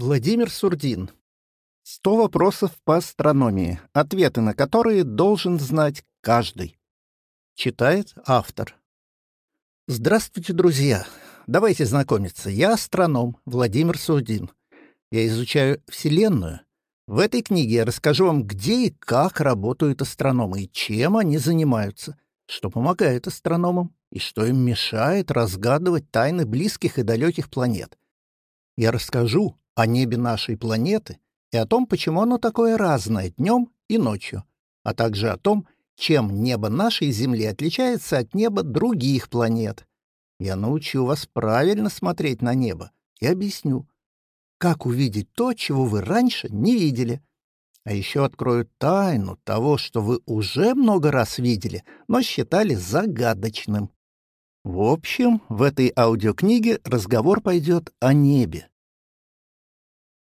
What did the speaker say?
Владимир Сурдин. Сто вопросов по астрономии, ответы на которые должен знать каждый. Читает автор. Здравствуйте, друзья. Давайте знакомиться. Я астроном Владимир Сурдин. Я изучаю Вселенную. В этой книге я расскажу вам, где и как работают астрономы и чем они занимаются, что помогает астрономам и что им мешает разгадывать тайны близких и далеких планет. Я расскажу о небе нашей планеты и о том, почему оно такое разное днем и ночью, а также о том, чем небо нашей Земли отличается от неба других планет. Я научу вас правильно смотреть на небо и объясню, как увидеть то, чего вы раньше не видели. А еще открою тайну того, что вы уже много раз видели, но считали загадочным. В общем, в этой аудиокниге разговор пойдет о небе,